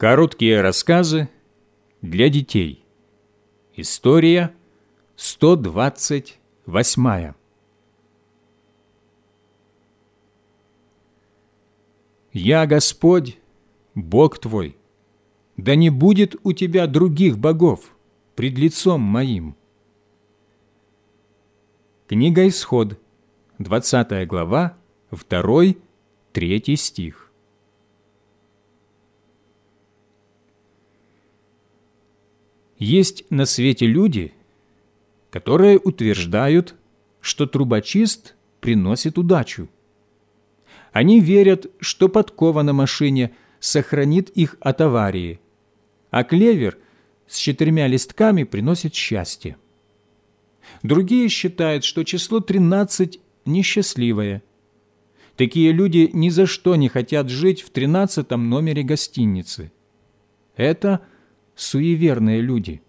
Короткие рассказы для детей. История 128. «Я Господь, Бог твой, да не будет у тебя других богов пред лицом моим». Книга Исход, 20 глава, 2, 3 стих. Есть на свете люди, которые утверждают, что трубочист приносит удачу. Они верят, что подкова на машине сохранит их от аварии, а клевер с четырьмя листками приносит счастье. Другие считают, что число 13 несчастливое. Такие люди ни за что не хотят жить в тринадцатом номере гостиницы. Это суеверные люди.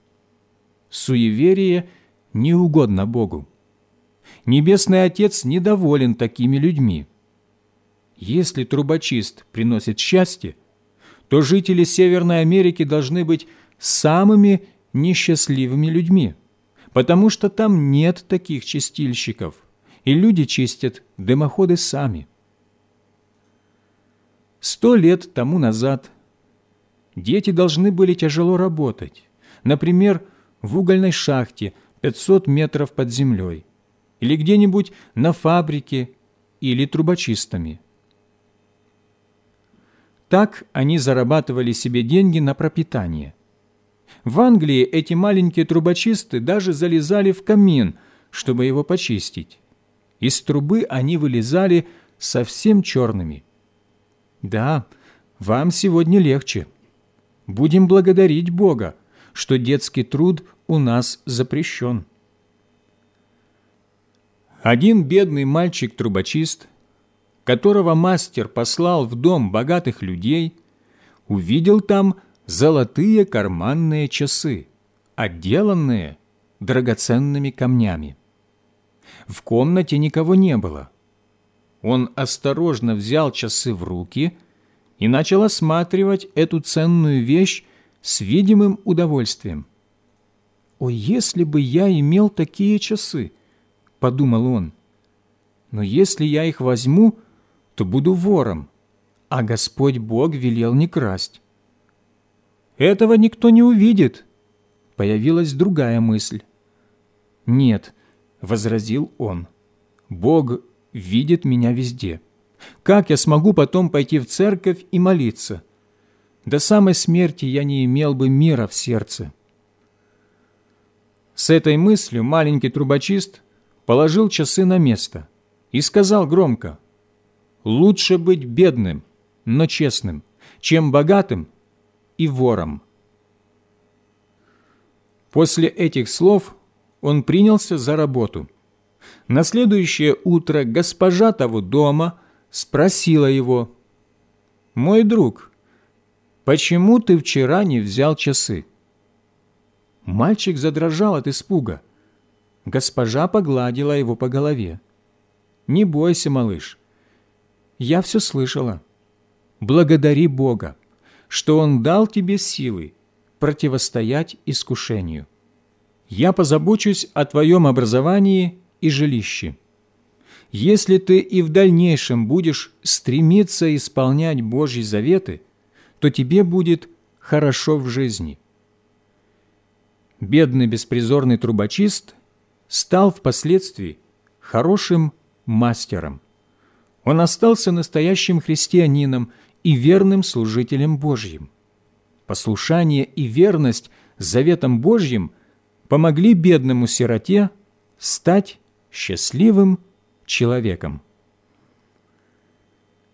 Суеверие не угодно Богу. Небесный Отец недоволен такими людьми. Если трубочист приносит счастье, то жители Северной Америки должны быть самыми несчастливыми людьми, потому что там нет таких чистильщиков, и люди чистят дымоходы сами. Сто лет тому назад дети должны были тяжело работать, например, в угольной шахте 500 метров под землей или где-нибудь на фабрике или трубочистами – так они зарабатывали себе деньги на пропитание. В Англии эти маленькие трубочисты даже залезали в камин, чтобы его почистить. Из трубы они вылезали совсем черными. Да, вам сегодня легче. Будем благодарить Бога, что детский труд у нас запрещен. Один бедный мальчик-трубочист которого мастер послал в дом богатых людей, увидел там золотые карманные часы, отделанные драгоценными камнями. В комнате никого не было. Он осторожно взял часы в руки и начал осматривать эту ценную вещь с видимым удовольствием. «О, если бы я имел такие часы!» – подумал он. «Но если я их возьму, – то буду вором, а Господь Бог велел не красть. Этого никто не увидит. Появилась другая мысль. Нет, возразил он, Бог видит меня везде. Как я смогу потом пойти в церковь и молиться? До самой смерти я не имел бы мира в сердце. С этой мыслью маленький трубочист положил часы на место и сказал громко, лучше быть бедным, но честным, чем богатым и вором. После этих слов он принялся за работу. На следующее утро госпожа того дома спросила его, «Мой друг, почему ты вчера не взял часы?» Мальчик задрожал от испуга. Госпожа погладила его по голове. «Не бойся, малыш, я все слышала. Благодари Бога, что Он дал тебе силы противостоять искушению. Я позабочусь о твоем образовании и жилище. Если ты и в дальнейшем будешь стремиться исполнять Божьи заветы, то тебе будет хорошо в жизни. Бедный беспризорный трубочист стал впоследствии хорошим мастером он остался настоящим христианином и верным служителем Божьим. Послушание и верность заветам Божьим помогли бедному сироте стать счастливым человеком.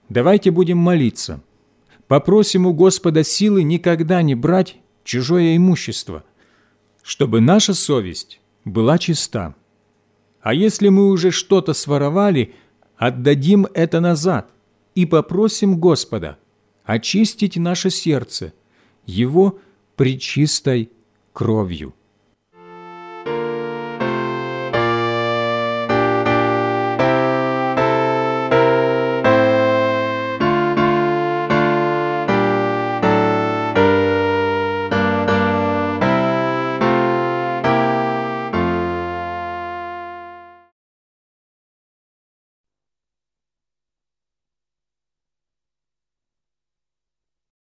Давайте будем молиться. Попросим у Господа силы никогда не брать чужое имущество, чтобы наша совесть была чиста. А если мы уже что-то своровали – отдадим это назад и попросим Господа очистить наше сердце Его причистой кровью.